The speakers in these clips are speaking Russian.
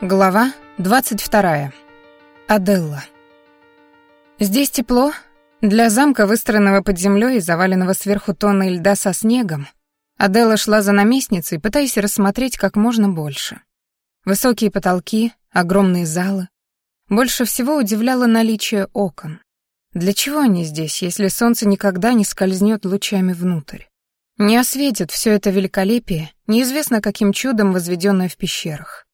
Глава 22. Аделла. Здесь тепло. Для замка, выстроенного под землей и заваленного сверху тонной льда со снегом, Аделла шла за наместницей, пытаясь рассмотреть как можно больше. Высокие потолки, огромные залы. Больше всего удивляло наличие окон. Для чего они здесь, если солнце никогда не скользнет лучами внутрь? Не осветит все это великолепие, неизвестно каким чудом возведенное в пещерах.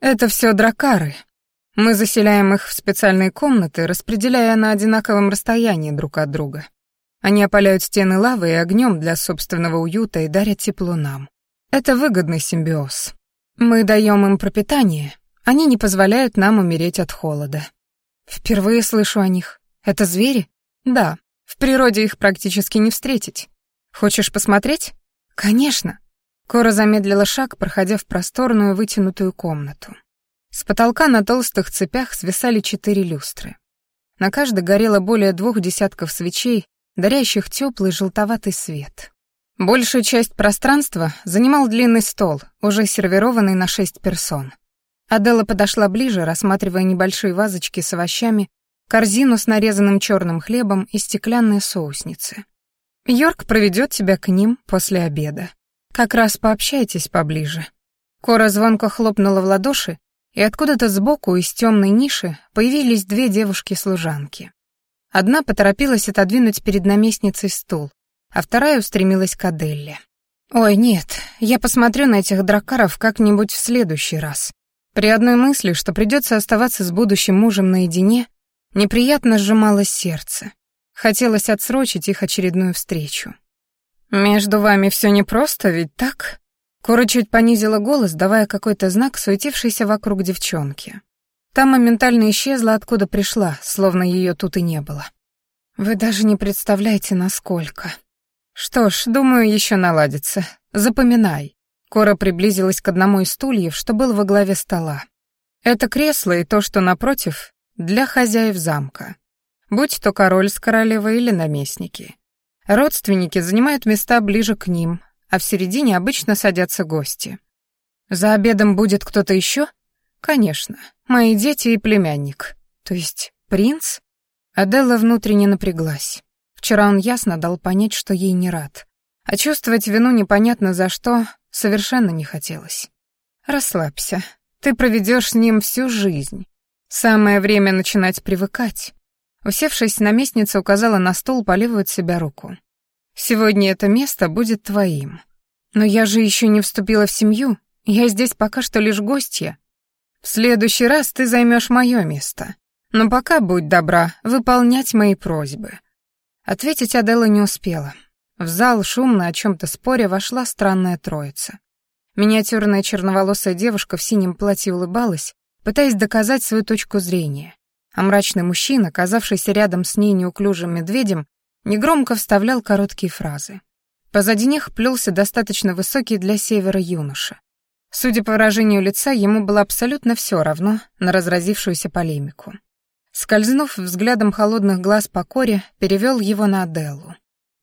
Это все дракары. Мы заселяем их в специальные комнаты, распределяя на одинаковом расстоянии друг от друга. Они опаляют стены лавой и огнем для собственного уюта и дарят тепло нам. Это выгодный симбиоз. Мы даем им пропитание, они не позволяют нам умереть от холода. Впервые слышу о них. Это звери? Да, в природе их практически не встретить. Хочешь посмотреть? Конечно. Кора замедлила шаг, проходя в просторную вытянутую комнату. С потолка на толстых цепях свисали четыре люстры. На каждой горело более двух десятков свечей, дарящих теплый желтоватый свет. Большую часть пространства занимал длинный стол, уже сервированный на шесть персон. Адела подошла ближе, рассматривая небольшие вазочки с овощами, корзину с нарезанным черным хлебом и стеклянные соусницы. Йорк проведет тебя к ним после обеда. Как раз пообщайтесь поближе». Кора звонко хлопнула в ладоши, и откуда-то сбоку из темной ниши появились две девушки-служанки. Одна поторопилась отодвинуть перед наместницей стул, а вторая устремилась к Аделле. «Ой, нет, я посмотрю на этих дракаров как-нибудь в следующий раз». При одной мысли, что придется оставаться с будущим мужем наедине, неприятно сжималось сердце. Хотелось отсрочить их очередную встречу. «Между вами все непросто, ведь так?» Кора чуть понизила голос, давая какой-то знак суетившейся вокруг девчонки. Та моментально исчезла, откуда пришла, словно ее тут и не было. «Вы даже не представляете, насколько...» «Что ж, думаю, еще наладится. Запоминай». Кора приблизилась к одному из стульев, что был во главе стола. «Это кресло и то, что напротив, для хозяев замка. Будь то король с королевой или наместники. Родственники занимают места ближе к ним, а в середине обычно садятся гости. За обедом будет кто-то еще? Конечно, мои дети и племянник. То есть принц? Аделла внутренне напряглась. Вчера он ясно дал понять, что ей не рад. А чувствовать вину непонятно за что совершенно не хотелось. Расслабься. Ты проведешь с ним всю жизнь. Самое время начинать привыкать. Усевшись, наместница указала на стул по от себя руку. «Сегодня это место будет твоим. Но я же еще не вступила в семью, я здесь пока что лишь гостья. В следующий раз ты займешь мое место. Но пока, будь добра, выполнять мои просьбы». Ответить Аделла не успела. В зал, шумно о чем-то споре, вошла странная троица. Миниатюрная черноволосая девушка в синем платье улыбалась, пытаясь доказать свою точку зрения а мрачный мужчина, оказавшийся рядом с ней неуклюжим медведем, негромко вставлял короткие фразы. Позади них плелся достаточно высокий для севера юноша. Судя по выражению лица, ему было абсолютно все равно на разразившуюся полемику. Скользнув взглядом холодных глаз по коре, перевел его на Аделлу.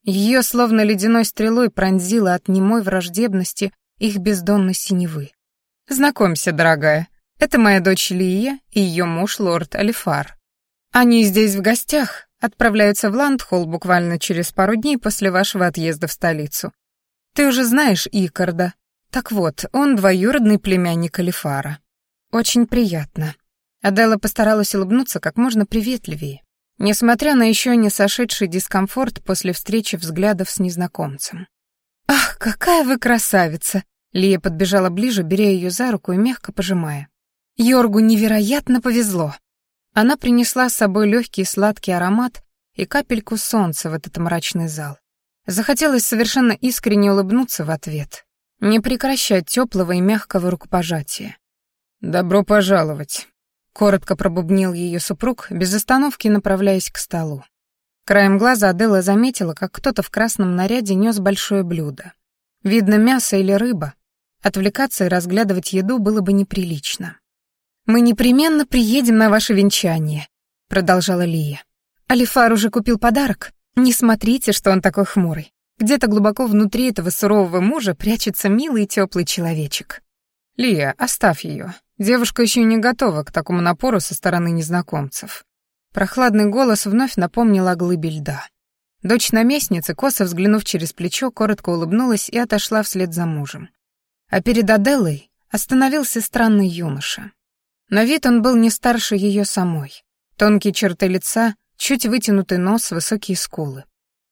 Ее словно ледяной стрелой пронзило от немой враждебности их бездонной синевы. «Знакомься, дорогая, это моя дочь Лия и ее муж лорд Алифар. Они здесь в гостях, отправляются в Ландхолл буквально через пару дней после вашего отъезда в столицу. Ты уже знаешь Икарда. Так вот, он двоюродный племянник Алифара. Очень приятно. Адела постаралась улыбнуться как можно приветливее, несмотря на еще не сошедший дискомфорт после встречи взглядов с незнакомцем. «Ах, какая вы красавица!» Лия подбежала ближе, беря ее за руку и мягко пожимая. Йоргу невероятно повезло. Она принесла с собой легкий сладкий аромат и капельку солнца в этот мрачный зал. Захотелось совершенно искренне улыбнуться в ответ, не прекращать теплого и мягкого рукопожатия. «Добро пожаловать», — коротко пробубнил ее супруг, без остановки направляясь к столу. Краем глаза Адела заметила, как кто-то в красном наряде нес большое блюдо. Видно, мясо или рыба. Отвлекаться и разглядывать еду было бы неприлично. «Мы непременно приедем на ваше венчание», — продолжала Лия. «Алифар уже купил подарок. Не смотрите, что он такой хмурый. Где-то глубоко внутри этого сурового мужа прячется милый теплый человечек». «Лия, оставь ее. Девушка еще не готова к такому напору со стороны незнакомцев». Прохладный голос вновь напомнил о глыбе льда. Дочь наместницы, косо взглянув через плечо, коротко улыбнулась и отошла вслед за мужем. А перед Аделой остановился странный юноша. На вид он был не старше ее самой. Тонкие черты лица, чуть вытянутый нос, высокие скулы.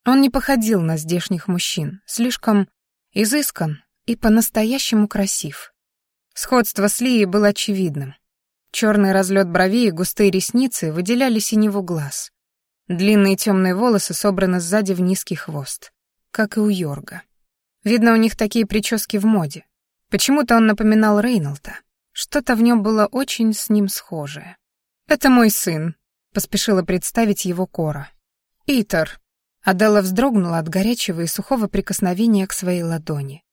Он не походил на здешних мужчин, слишком изыскан и по-настоящему красив. Сходство с Лией было очевидным. Черный разлет бровей и густые ресницы выделяли синеву глаз. Длинные темные волосы собраны сзади в низкий хвост, как и у Йорга. Видно, у них такие прически в моде. Почему-то он напоминал Рейнолда. Что-то в нем было очень с ним схожее. «Это мой сын», — поспешила представить его Кора. «Итер». Аделла вздрогнула от горячего и сухого прикосновения к своей ладони.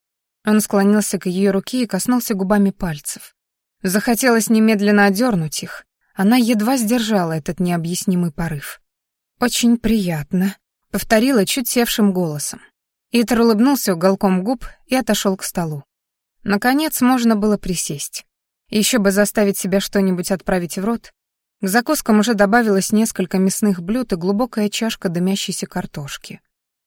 Он склонился к ее руке и коснулся губами пальцев. Захотелось немедленно одернуть их. Она едва сдержала этот необъяснимый порыв. «Очень приятно», — повторила чуть севшим голосом. Итер улыбнулся уголком губ и отошел к столу. Наконец можно было присесть. Еще бы заставить себя что-нибудь отправить в рот. К закускам уже добавилось несколько мясных блюд и глубокая чашка дымящейся картошки.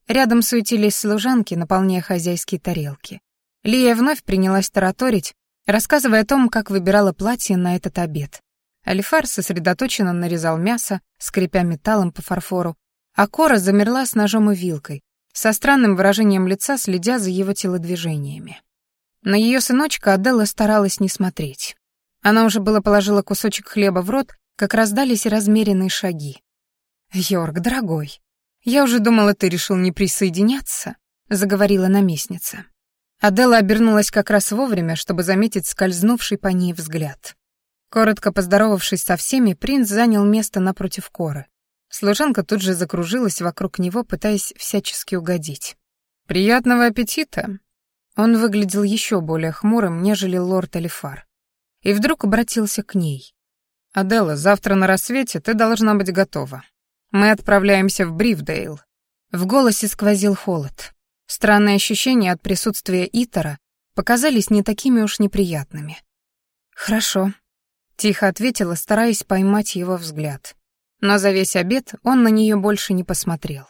Рядом суетились служанки, наполняя хозяйские тарелки. Лия вновь принялась тараторить, рассказывая о том, как выбирала платье на этот обед. Алифар сосредоточенно нарезал мясо, скрипя металлом по фарфору, а Кора замерла с ножом и вилкой, со странным выражением лица следя за его телодвижениями. На ее сыночка Аделла старалась не смотреть. Она уже было положила кусочек хлеба в рот, как раздались размеренные шаги. «Йорк, дорогой, я уже думала, ты решил не присоединяться», — заговорила наместница. Аделла обернулась как раз вовремя, чтобы заметить скользнувший по ней взгляд. Коротко поздоровавшись со всеми, принц занял место напротив Коры. Служанка тут же закружилась вокруг него, пытаясь всячески угодить. «Приятного аппетита!» Он выглядел еще более хмурым, нежели лорд Алифар. И вдруг обратился к ней. «Аделла, завтра на рассвете ты должна быть готова. Мы отправляемся в Бривдейл». В голосе сквозил холод. Странные ощущения от присутствия Итара показались не такими уж неприятными. «Хорошо», Тихо ответила, стараясь поймать его взгляд. Но за весь обед он на нее больше не посмотрел.